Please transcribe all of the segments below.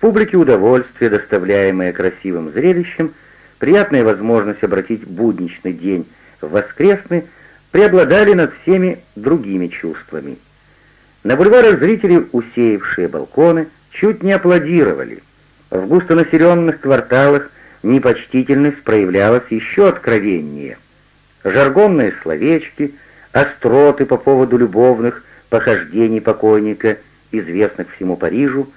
Публике удовольствие, доставляемое красивым зрелищем, приятная возможность обратить будничный день в воскресный, преобладали над всеми другими чувствами. На бульварах зрители, усеявшие балконы, чуть не аплодировали. В густонаселенных кварталах непочтительность проявлялась еще откровеннее. Жаргонные словечки, остроты по поводу любовных похождений покойника, известных всему Парижу,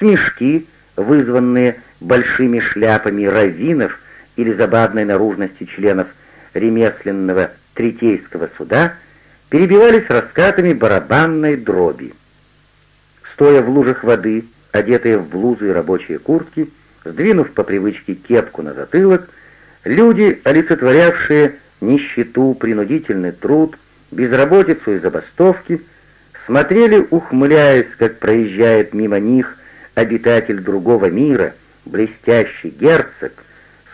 смешки, вызванные большими шляпами раввинов или забавной наружности членов ремесленного третейского суда, перебивались раскатами барабанной дроби. Стоя в лужах воды, одетые в блузы и рабочие куртки, сдвинув по привычке кепку на затылок, люди, олицетворявшие нищету, принудительный труд, безработицу и забастовки, смотрели, ухмыляясь, как проезжает мимо них обитатель другого мира, блестящий герцог,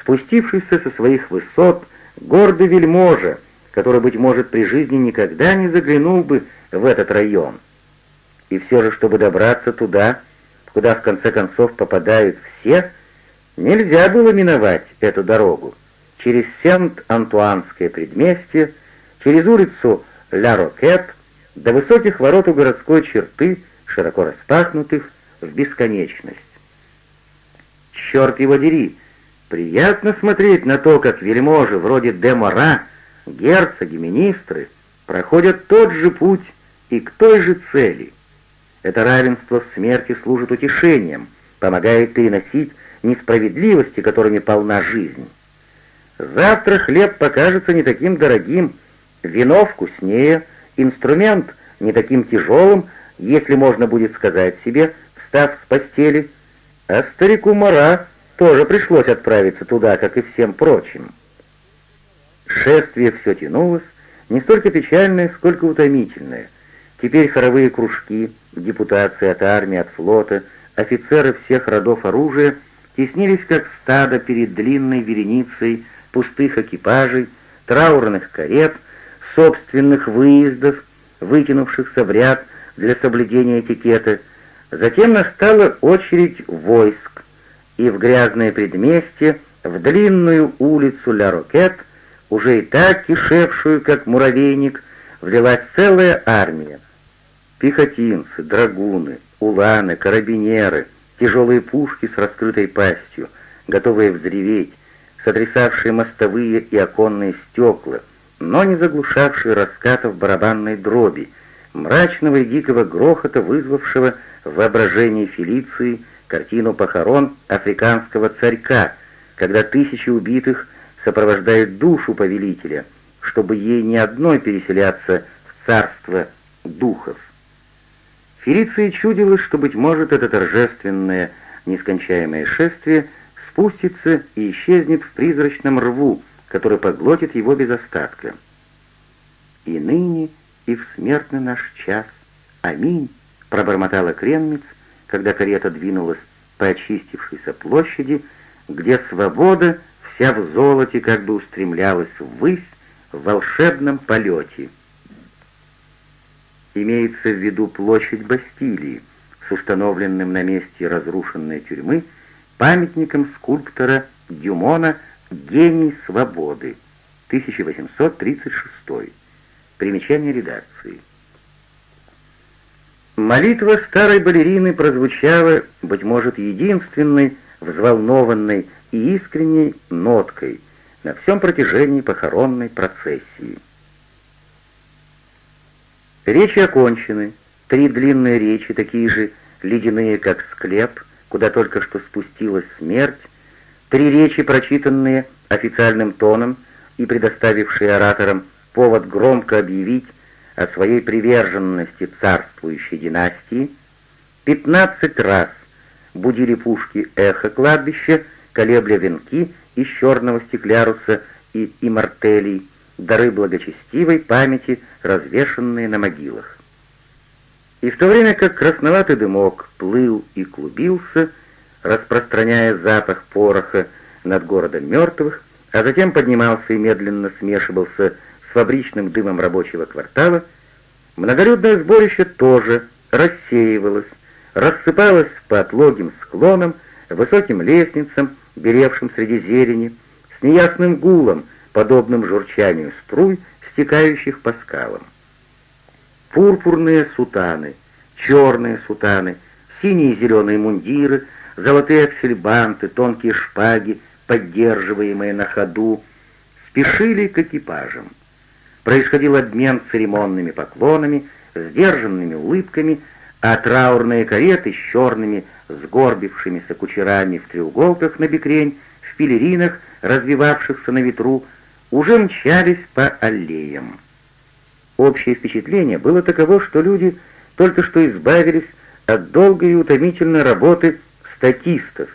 спустившийся со своих высот, гордый вельможа, который, быть может, при жизни никогда не заглянул бы в этот район. И все же, чтобы добраться туда, куда в конце концов попадают все, нельзя было миновать эту дорогу. Через Сент-Антуанское предместье, через улицу Ля-Рокет, до высоких ворот у городской черты, широко распахнутых, в бесконечность. Черт его дери! Приятно смотреть на то, как вельможи вроде де Мора, герцоги, министры проходят тот же путь и к той же цели. Это равенство в смерти служит утешением, помогает переносить несправедливости, которыми полна жизнь. Завтра хлеб покажется не таким дорогим, вино вкуснее, инструмент не таким тяжелым, если можно будет сказать себе, встав с постели, а старику Мара тоже пришлось отправиться туда, как и всем прочим. Шествие все тянулось, не столько печальное, сколько утомительное. Теперь хоровые кружки, депутации от армии, от флота, офицеры всех родов оружия теснились как стадо перед длинной вереницей пустых экипажей, траурных карет, собственных выездов, вытянувшихся в ряд для соблюдения этикета. Затем настала очередь войск, и в грязное предместье, в длинную улицу Ля-Рокет, уже и так кишевшую, как муравейник, влилась целая армия. Пехотинцы, драгуны, уланы, карабинеры, тяжелые пушки с раскрытой пастью, готовые взреветь, сотрясавшие мостовые и оконные стекла, но не заглушавшие раскатов барабанной дроби, мрачного и дикого грохота, вызвавшего в воображении Фелиции картину похорон африканского царька, когда тысячи убитых сопровождают душу повелителя, чтобы ей не одной переселяться в царство духов. Фелиции чудилось, что, быть может, это торжественное, нескончаемое шествие спустится и исчезнет в призрачном рву, который поглотит его без остатка. «И ныне, и в смертный наш час. Аминь!» — пробормотала Кренмиц, когда карета двинулась по очистившейся площади, где свобода вся в золоте как бы устремлялась ввысь в волшебном полете — Имеется в виду площадь Бастилии с установленным на месте разрушенной тюрьмы памятником скульптора Дюмона «Гений свободы» 1836. Примечание редакции. Молитва старой балерины прозвучала, быть может, единственной, взволнованной и искренней ноткой на всем протяжении похоронной процессии. Речи окончены. Три длинные речи, такие же ледяные, как склеп, куда только что спустилась смерть. Три речи, прочитанные официальным тоном и предоставившие ораторам повод громко объявить о своей приверженности царствующей династии. Пятнадцать раз будили пушки эхо кладбища, колебля венки из черного стекляруса и имартелей, дары благочестивой памяти, развешанные на могилах. И в то время как красноватый дымок плыл и клубился, распространяя запах пороха над городом мертвых, а затем поднимался и медленно смешивался фабричным дымом рабочего квартала, многолюдное сборище тоже рассеивалось, рассыпалась по отлогим склонам, высоким лестницам, беревшим среди зелени, с неясным гулом, подобным журчанию струй, стекающих по скалам. Пурпурные сутаны, черные сутаны, синие и зеленые мундиры, золотые аксельбанты, тонкие шпаги, поддерживаемые на ходу, спешили к экипажам. Происходил обмен церемонными поклонами, сдержанными улыбками, а траурные кареты с черными, сгорбившимися кучерами в треуголках на бекрень, в пелеринах, развивавшихся на ветру, уже мчались по аллеям. Общее впечатление было таково, что люди только что избавились от долгой и утомительной работы статистов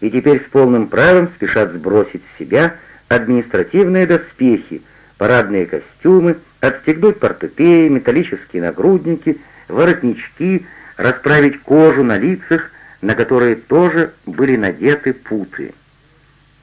и теперь с полным правом спешат сбросить с себя административные доспехи, парадные костюмы, отстегнуть портупеи, металлические нагрудники, воротнички, расправить кожу на лицах, на которые тоже были надеты путы.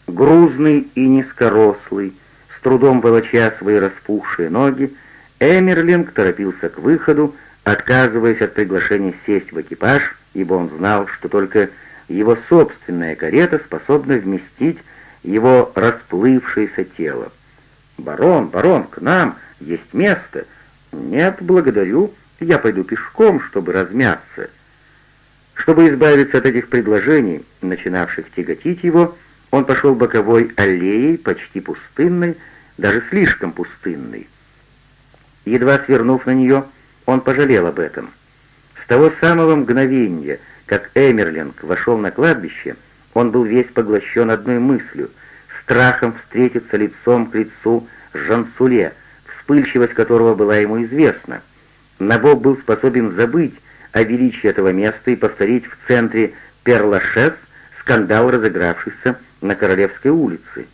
Грузный и низкорослый, с трудом волоча свои распухшие ноги, Эмерлинг торопился к выходу, отказываясь от приглашения сесть в экипаж, ибо он знал, что только его собственная карета способна вместить его расплывшееся тело. «Барон, барон, к нам! Есть место!» «Нет, благодарю, я пойду пешком, чтобы размяться». Чтобы избавиться от этих предложений, начинавших тяготить его, он пошел боковой аллеей, почти пустынной, даже слишком пустынной. Едва свернув на нее, он пожалел об этом. С того самого мгновения, как Эмерлинг вошел на кладбище, он был весь поглощен одной мыслью — страхом встретиться лицом к лицу с Жансуле, вспыльчивость которого была ему известна. Набоб был способен забыть о величии этого места и повторить в центре Перлашес скандал, разыгравшийся на Королевской улице.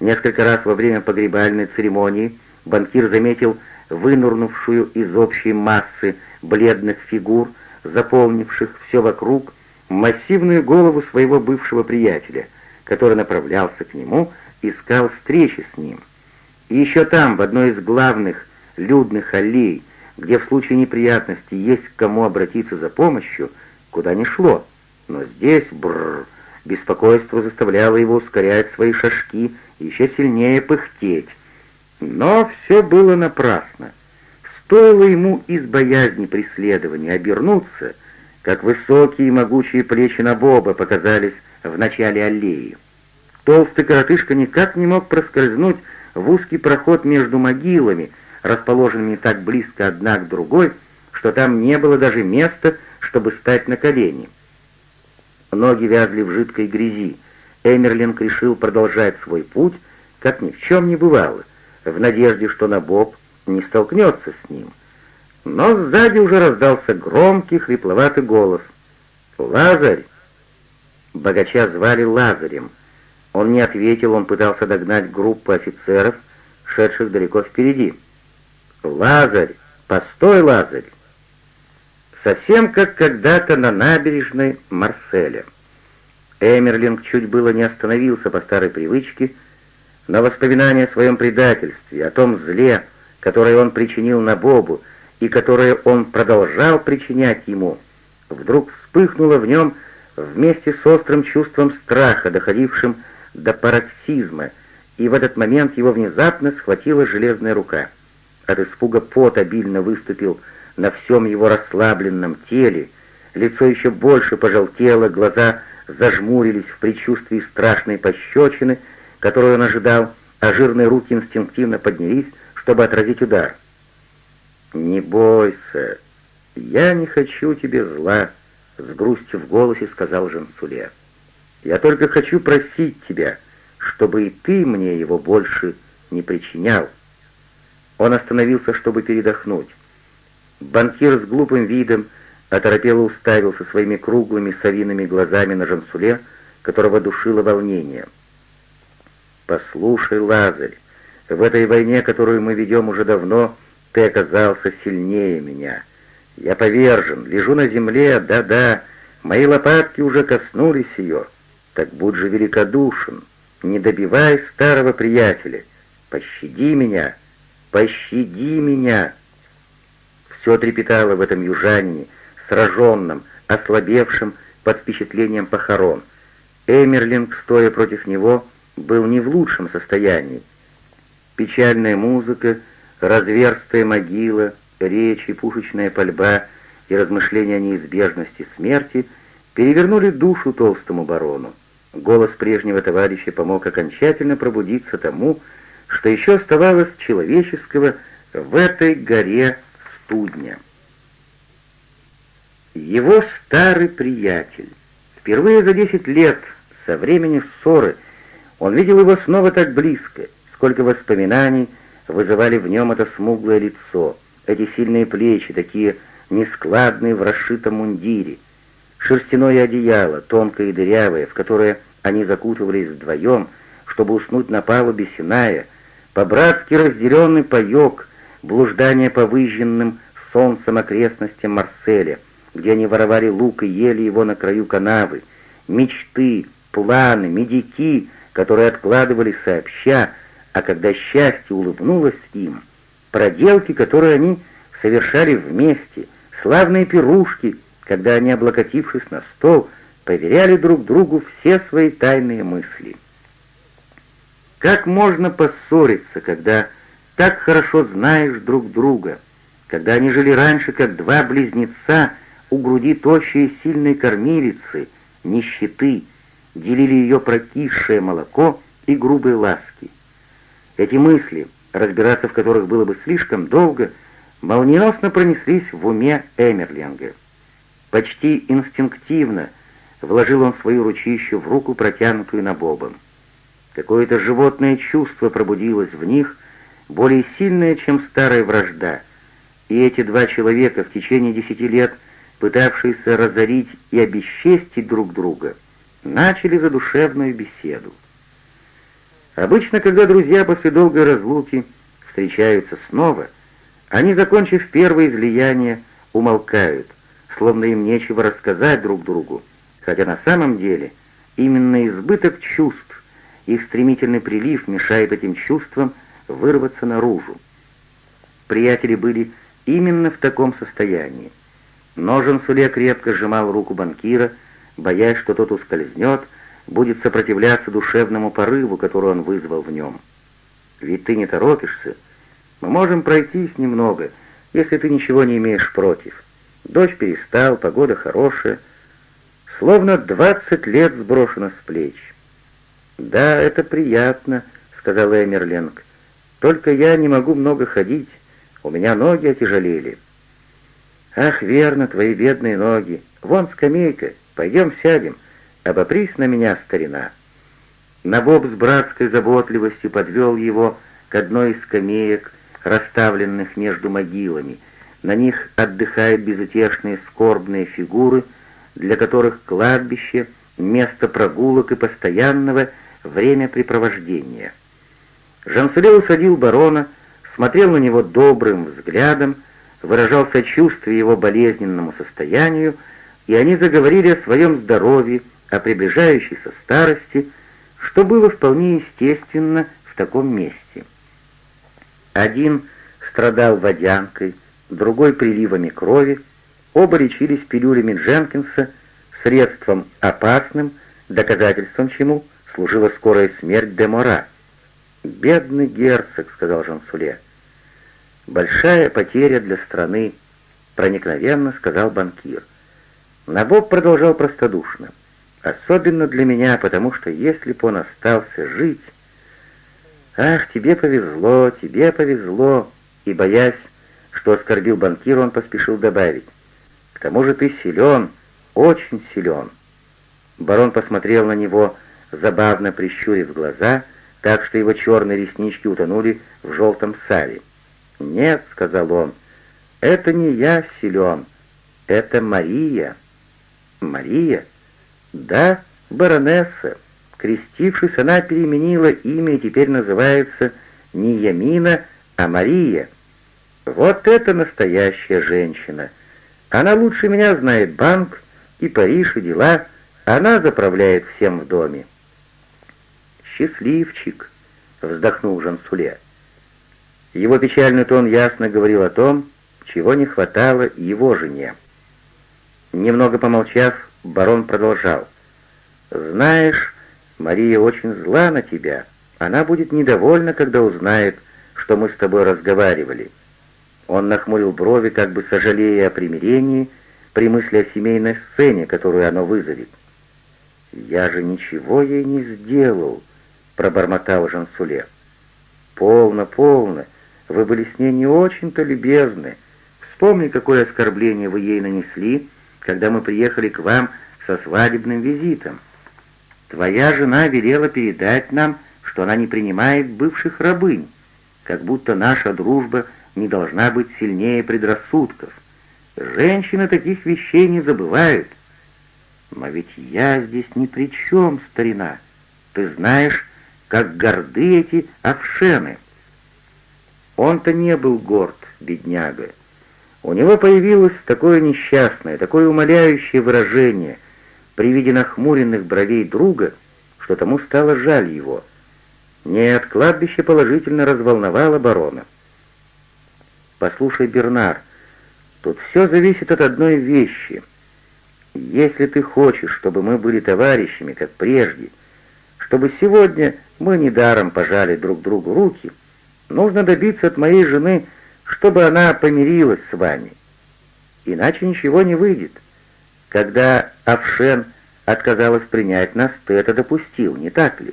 Несколько раз во время погребальной церемонии банкир заметил вынурнувшую из общей массы бледных фигур, заполнивших все вокруг, массивную голову своего бывшего приятеля, который направлялся к нему, искал встречи с ним. И еще там, в одной из главных людных аллей, где в случае неприятности есть к кому обратиться за помощью, куда ни шло. Но здесь, бррр, беспокойство заставляло его ускорять свои шажки и еще сильнее пыхтеть. Но все было напрасно. Стоило ему из боязни преследования обернуться, как высокие и могучие плечи Набоба показались в начале аллеи. Толстый коротышка никак не мог проскользнуть в узкий проход между могилами, расположенными так близко одна к другой, что там не было даже места, чтобы стать на колени. Ноги вязли в жидкой грязи. Эмерлинг решил продолжать свой путь, как ни в чем не бывало, в надежде, что Набоб не столкнется с ним. Но сзади уже раздался громкий, хрипловатый голос. «Лазарь!» Богача звали Лазарем. Он не ответил, он пытался догнать группу офицеров, шедших далеко впереди. «Лазарь! Постой, Лазарь!» Совсем как когда-то на набережной Марселя. Эмерлинг чуть было не остановился по старой привычке, но воспоминания о своем предательстве, о том зле, которое он причинил Набобу и которое он продолжал причинять ему, вдруг вспыхнуло в нем вместе с острым чувством страха, доходившим до пароксизма, и в этот момент его внезапно схватила железная рука. От испуга пот обильно выступил на всем его расслабленном теле, лицо еще больше пожелтело, глаза зажмурились в предчувствии страшной пощечины, которую он ожидал, а жирные руки инстинктивно поднялись, чтобы отразить удар. «Не бойся, я не хочу тебе зла», — с грустью в голосе сказал Жансуле. «Я только хочу просить тебя, чтобы и ты мне его больше не причинял». Он остановился, чтобы передохнуть. Банкир с глупым видом оторопело уставился своими круглыми совиными глазами на Жансуле, которого душило волнение. «Послушай, Лазарь, в этой войне, которую мы ведем уже давно, ты оказался сильнее меня. Я повержен, лежу на земле, да-да, мои лопатки уже коснулись ее. Так будь же великодушен, не добивай старого приятеля. Пощади меня, пощади меня. Все трепетало в этом южанине, сраженном, ослабевшим под впечатлением похорон. Эмерлинг, стоя против него, был не в лучшем состоянии. Печальная музыка, разверстая могила, речи, пушечная пальба и размышления о неизбежности смерти перевернули душу толстому барону. Голос прежнего товарища помог окончательно пробудиться тому, что еще оставалось человеческого в этой горе студня. Его старый приятель. Впервые за десять лет со времени ссоры он видел его снова так близко, сколько воспоминаний вызывали в нем это смуглое лицо, эти сильные плечи, такие нескладные в расшитом мундире, шерстяное одеяло, тонкое и дырявое, в которое они закутывались вдвоем, чтобы уснуть на палубе Синая, по-братски разделенный паек, блуждание по выжженным солнцем окрестностям Марселя, где они воровали лук и ели его на краю канавы, мечты, планы, медики, которые откладывали сообща, а когда счастье улыбнулось им, проделки, которые они совершали вместе, славные пирушки, когда они, облокотившись на стол, поверяли друг другу все свои тайные мысли. Как можно поссориться, когда так хорошо знаешь друг друга, когда они жили раньше, как два близнеца у груди тощей и сильной кормилицы, нищеты, делили ее прокисшее молоко и грубые ласки. Эти мысли, разбираться в которых было бы слишком долго, молниеносно пронеслись в уме Эмерлинга. Почти инстинктивно вложил он свою ручищу в руку, протянутую на Бобом. Какое-то животное чувство пробудилось в них, более сильное, чем старая вражда, и эти два человека в течение десяти лет, пытавшиеся разорить и обесчестить друг друга, начали задушевную беседу. Обычно, когда друзья после долгой разлуки встречаются снова, они, закончив первое излияние, умолкают, словно им нечего рассказать друг другу, хотя на самом деле именно избыток чувств, их стремительный прилив мешает этим чувствам вырваться наружу. Приятели были именно в таком состоянии. Ножен Суле крепко сжимал руку банкира, боясь, что тот ускользнет, будет сопротивляться душевному порыву, который он вызвал в нем. Ведь ты не торопишься. Мы можем пройтись немного, если ты ничего не имеешь против. Дождь перестал, погода хорошая. Словно двадцать лет сброшено с плеч. «Да, это приятно», — сказал Эмерлинг. «Только я не могу много ходить. У меня ноги отяжелели». «Ах, верно, твои бедные ноги. Вон скамейка. Пойдем сядем. Обопрись на меня, старина». Набоб с братской заботливостью подвел его к одной из скамеек, расставленных между могилами. На них отдыхают безутешные скорбные фигуры, для которых кладбище — место прогулок и постоянного времяпрепровождения. Жансуле усадил барона, смотрел на него добрым взглядом, выражал сочувствие его болезненному состоянию, и они заговорили о своем здоровье, о приближающейся старости, что было вполне естественно в таком месте. Один страдал водянкой, другой приливами крови, оба лечились пилюлями Дженкинса, средством опасным, доказательством чему служила скорая смерть Демора. «Бедный герцог», — сказал Жансуле. «Большая потеря для страны», — проникновенно сказал банкир. Набоб продолжал простодушно. Особенно для меня, потому что если бы он остался жить... Ах, тебе повезло, тебе повезло. И, боясь, что оскорбил банкира, он поспешил добавить. К тому же ты силен, очень силен. Барон посмотрел на него, забавно прищурив глаза, так что его черные реснички утонули в желтом сале. «Нет», — сказал он, — «это не я силен, это Мария». «Мария?» Да, баронесса. Крестившись, она переменила имя и теперь называется не Ямина, а Мария. Вот это настоящая женщина. Она лучше меня знает банк и Париж, и дела. Она заправляет всем в доме. «Счастливчик», — вздохнул Жансуле. Его печальный тон ясно говорил о том, чего не хватало его жене. Немного помолчав, барон продолжал. «Знаешь, Мария очень зла на тебя. Она будет недовольна, когда узнает, что мы с тобой разговаривали». Он нахмурил брови, как бы сожалея о примирении, при мысли о семейной сцене, которую оно вызовет. «Я же ничего ей не сделал», — пробормотал Жансуле. «Полно, полно. Вы были с ней не очень-то любезны. Вспомни, какое оскорбление вы ей нанесли, когда мы приехали к вам со свадебным визитом. Твоя жена велела передать нам, что она не принимает бывших рабынь, как будто наша дружба не должна быть сильнее предрассудков. Женщины таких вещей не забывают. Но ведь я здесь ни при чем, старина. Ты знаешь, как горды эти овшены. Он-то не был горд, бедняга. У него появилось такое несчастное, такое умоляющее выражение при виде нахмуренных бровей друга, что тому стало жаль его. Нет, кладбище положительно разволновало барона. «Послушай, Бернар, тут все зависит от одной вещи. Если ты хочешь, чтобы мы были товарищами, как прежде, чтобы сегодня мы недаром пожали друг другу руки, нужно добиться от моей жены, чтобы она помирилась с вами. Иначе ничего не выйдет. Когда Авшен отказалась принять нас, ты это допустил, не так ли?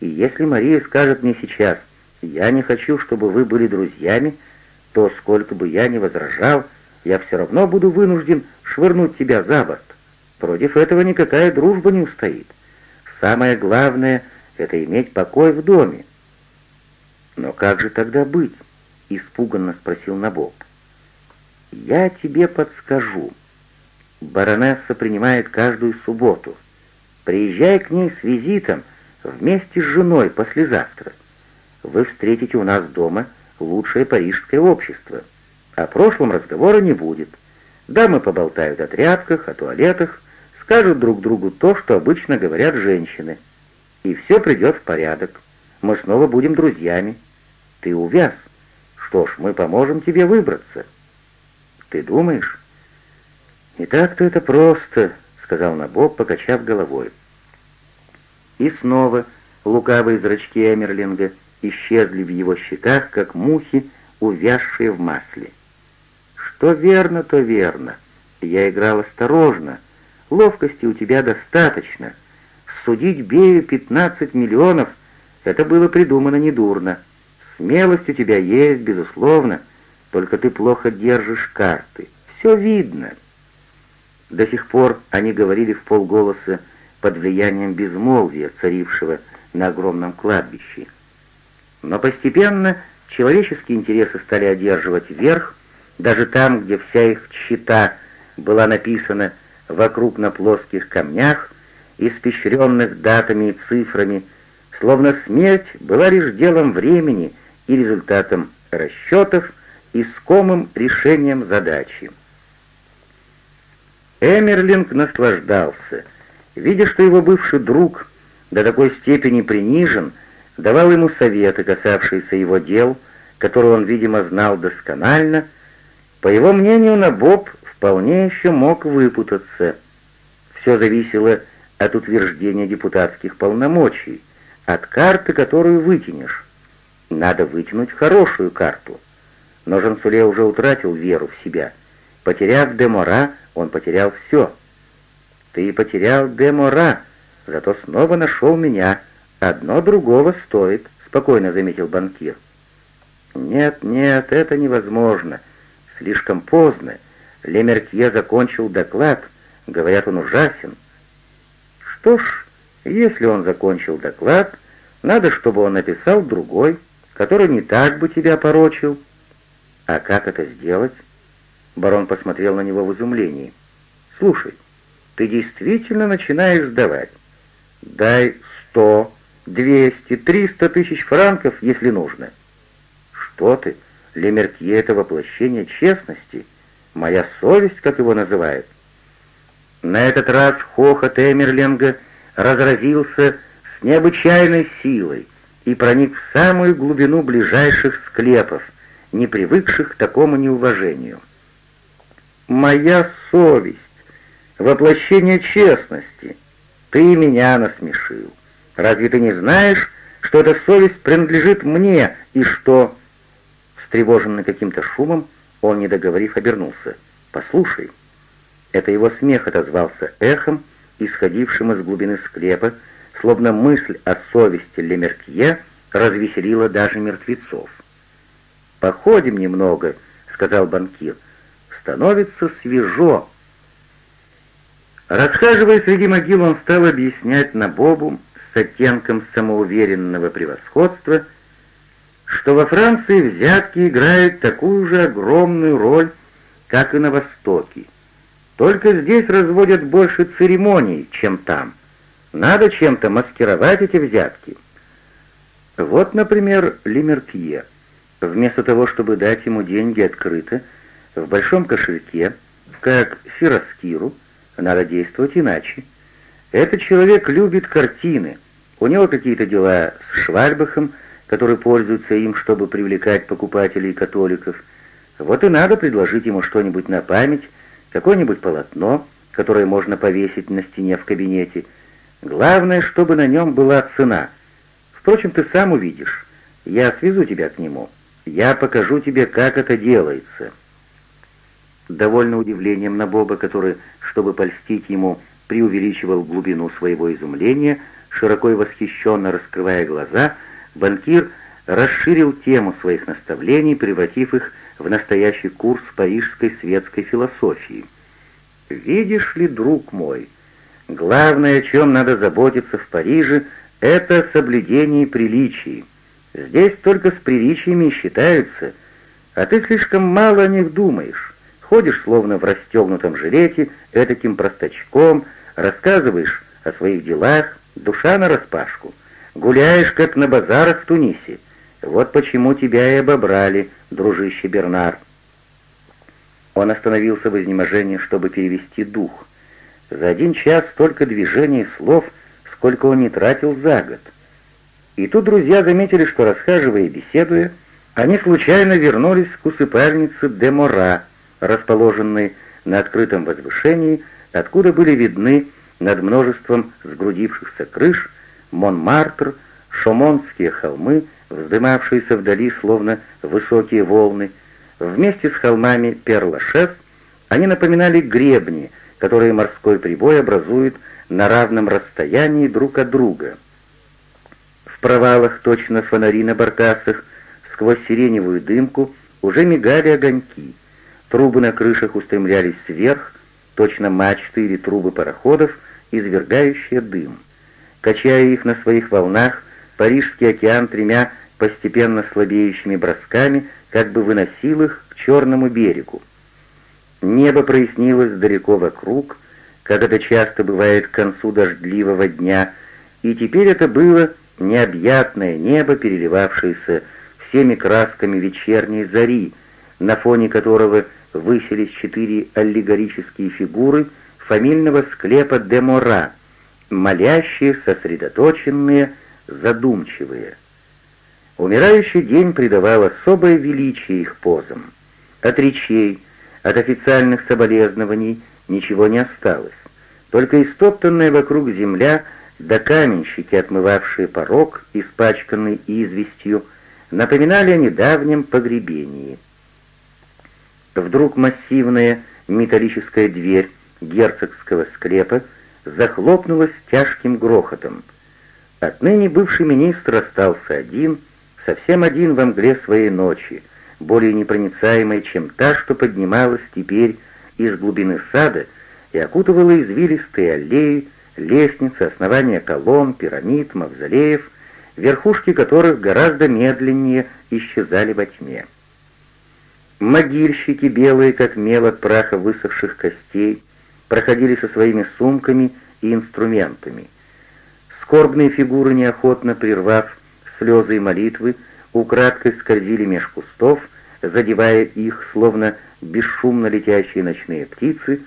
И если Мария скажет мне сейчас, «Я не хочу, чтобы вы были друзьями», то, сколько бы я ни возражал, я все равно буду вынужден швырнуть тебя за борт. Против этого никакая дружба не устоит. Самое главное — это иметь покой в доме. Но как же тогда быть? — испуганно спросил Набок. «Я тебе подскажу. Баронесса принимает каждую субботу. Приезжай к ней с визитом вместе с женой послезавтра. Вы встретите у нас дома лучшее парижское общество. О прошлом разговора не будет. Дамы поболтают о тряпках, о туалетах, скажут друг другу то, что обычно говорят женщины. И все придет в порядок. Мы снова будем друзьями. Ты увяз. Что ж, мы поможем тебе выбраться. Ты думаешь? Не так-то это просто, сказал Набок, покачав головой. И снова лукавые зрачки Эмерлинга — исчезли в его щеках, как мухи, увязшие в масле. «Что верно, то верно. Я играл осторожно. Ловкости у тебя достаточно. Судить Бею 15 миллионов — это было придумано недурно. Смелость у тебя есть, безусловно, только ты плохо держишь карты. Все видно». До сих пор они говорили в полголоса под влиянием безмолвия, царившего на огромном кладбище. Но постепенно человеческие интересы стали одерживать верх, даже там, где вся их чита была написана вокруг на плоских камнях, испещренных датами и цифрами, словно смерть была лишь делом времени и результатом расчетов, искомым решением задачи. Эмерлинг наслаждался, видя, что его бывший друг до такой степени принижен, давал ему советы, касавшиеся его дел, которые он, видимо, знал досконально. По его мнению, Набоб вполне еще мог выпутаться. Все зависело от утверждения депутатских полномочий, от карты, которую вытянешь. Надо вытянуть хорошую карту. Но Жансуле уже утратил веру в себя. Потеряв Демора, он потерял все. Ты потерял Демора, зато снова нашел меня — «Одно другого стоит», — спокойно заметил банкир. «Нет, нет, это невозможно. Слишком поздно. Лемеркье закончил доклад. Говорят, он ужасен». «Что ж, если он закончил доклад, надо, чтобы он написал другой, который не так бы тебя порочил». «А как это сделать?» Барон посмотрел на него в изумлении. «Слушай, ты действительно начинаешь сдавать. Дай сто, Двести, триста тысяч франков, если нужно. Что ты, Лемеркье — это воплощение честности, моя совесть, как его называют. На этот раз хохот Эмерлинга разразился с необычайной силой и проник в самую глубину ближайших склепов, не привыкших к такому неуважению. «Моя совесть! воплощение честности. Ты меня насмешил. Разве ты не знаешь, что эта совесть принадлежит мне, и что...» Встревоженный каким-то шумом, он, не договорив, обернулся. «Послушай». Это его смех отозвался эхом, исходившим из глубины склепа, словно мысль о совести Лемеркье развеселила даже мертвецов. «Походим немного», — сказал банкир. «Становится свежо». Расхаживая среди могил, он стал объяснять Набобу с оттенком самоуверенного превосходства, что во Франции взятки играют такую же огромную роль, как и на Востоке. Только здесь разводят больше церемоний, чем там. Надо чем-то маскировать эти взятки. Вот, например, Лемертье. Вместо того, чтобы дать ему деньги открыто, в большом кошельке, как Сироскиру, надо действовать иначе. Этот человек любит картины. У него какие-то дела с Швальбахом, который пользуется им, чтобы привлекать покупателей католиков. Вот и надо предложить ему что-нибудь на память, какое-нибудь полотно, которое можно повесить на стене в кабинете. Главное, чтобы на нем была цена. Впрочем, ты сам увидишь. Я свезу тебя к нему. Я покажу тебе, как это делается». Довольно удивлением на Боба, который, чтобы польстить ему, преувеличивал глубину своего изумления, широко и восхищенно раскрывая глаза, банкир расширил тему своих наставлений, превратив их в настоящий курс парижской светской философии. «Видишь ли, друг мой, главное, о чем надо заботиться в Париже, это соблюдение приличий. Здесь только с приличиями считаются, а ты слишком мало о них думаешь. Ходишь словно в расстегнутом жилете, этаким простачком, рассказываешь о своих делах, душа нараспашку. Гуляешь, как на базарах в Тунисе. Вот почему тебя и обобрали, дружище Бернар. Он остановился в изнеможении, чтобы перевести дух. За один час столько движений слов, сколько он не тратил за год. И тут друзья заметили, что, расхаживая и беседуя, они случайно вернулись к усыпальнице де Мора, расположенной на открытом возвышении, откуда были видны над множеством сгрудившихся крыш Монмартр, Шомонские холмы, вздымавшиеся вдали словно высокие волны. Вместе с холмами Перлашес они напоминали гребни, которые морской прибой образует на равном расстоянии друг от друга. В провалах точно фонари на баркасах сквозь сиреневую дымку уже мигали огоньки. Трубы на крышах устремлялись вверх, точно мачты или трубы пароходов, извергающие дым. Качая их на своих волнах, Парижский океан тремя постепенно слабеющими бросками как бы выносил их к черному берегу. Небо прояснилось далеко вокруг, как это часто бывает к концу дождливого дня, и теперь это было необъятное небо, переливавшееся всеми красками вечерней зари, на фоне которого высились четыре аллегорические фигуры фамильного склепа де Мора, молящие, сосредоточенные, задумчивые. Умирающий день придавал особое величие их позам. От речей, от официальных соболезнований ничего не осталось. Только истоптанная вокруг земля да каменщики, отмывавшие порог, испачканный известью, напоминали о недавнем погребении. Вдруг массивная металлическая дверь герцогского склепа захлопнулась тяжким грохотом. Отныне бывший министр остался один, совсем один во мгле своей ночи, более непроницаемой, чем та, что поднималась теперь из глубины сада и окутывала извилистые аллеи, лестницы, основания колонн, пирамид, мавзолеев, верхушки которых гораздо медленнее исчезали во тьме. Могильщики, белые как мел от праха высохших костей, проходили со своими сумками и инструментами. Скорбные фигуры, неохотно прервав слезы и молитвы, украдкой скользили меж кустов, задевая их, словно бесшумно летящие ночные птицы,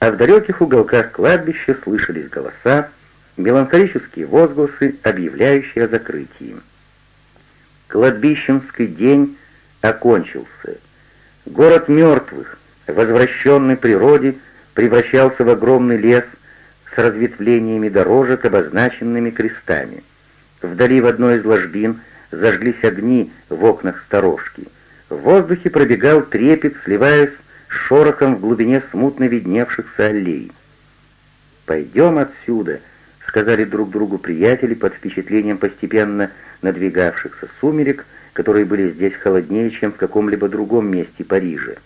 а в далеких уголках кладбища слышались голоса, меланхолические возгласы, объявляющие о закрытии. Кладбищенский день окончился. Город мертвых, возвращенный природе, превращался в огромный лес с разветвлениями дорожек, обозначенными крестами. Вдали в одной из ложбин зажглись огни в окнах сторожки. В воздухе пробегал трепет, сливаясь с шорохом в глубине смутно видневшихся аллей. «Пойдем отсюда», — сказали друг другу приятели под впечатлением постепенно надвигавшихся сумерек, которые были здесь холоднее, чем в каком-либо другом месте Парижа.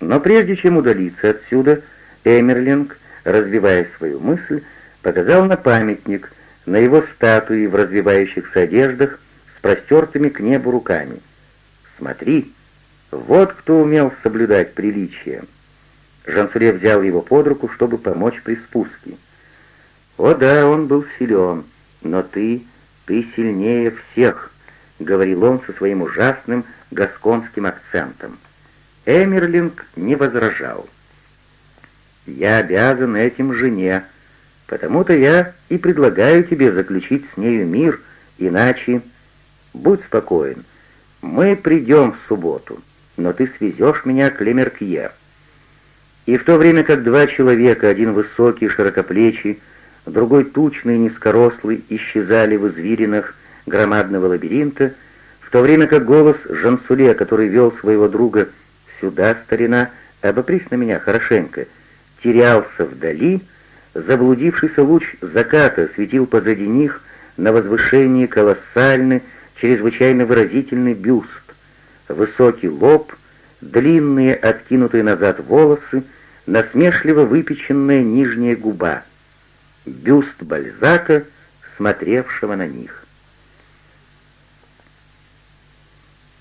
Но прежде чем удалиться отсюда, Эмерлинг, развивая свою мысль, показал на памятник, на его статуи в развивающихся одеждах с простертыми к небу руками. «Смотри, вот кто умел соблюдать приличие!» Жансуре взял его под руку, чтобы помочь при спуске. «О да, он был силен, но ты, ты сильнее всех», — говорил он со своим ужасным гасконским акцентом. Эмерлинг не возражал. «Я обязан этим жене, потому-то я и предлагаю тебе заключить с нею мир, иначе...» «Будь спокоен, мы придем в субботу, но ты свезешь меня к Лемеркье». И в то время как два человека, один высокий, широкоплечий, другой тучный, низкорослый, исчезали в извиринах громадного лабиринта, в то время как голос Жансуле, который вел своего друга «Сюда, старина, обопрись на меня хорошенько», терялся вдали, заблудившийся луч заката светил позади них на возвышении колоссальный, чрезвычайно выразительный бюст, высокий лоб, длинные откинутые назад волосы, насмешливо выпеченная нижняя губа, бюст Бальзака, смотревшего на них.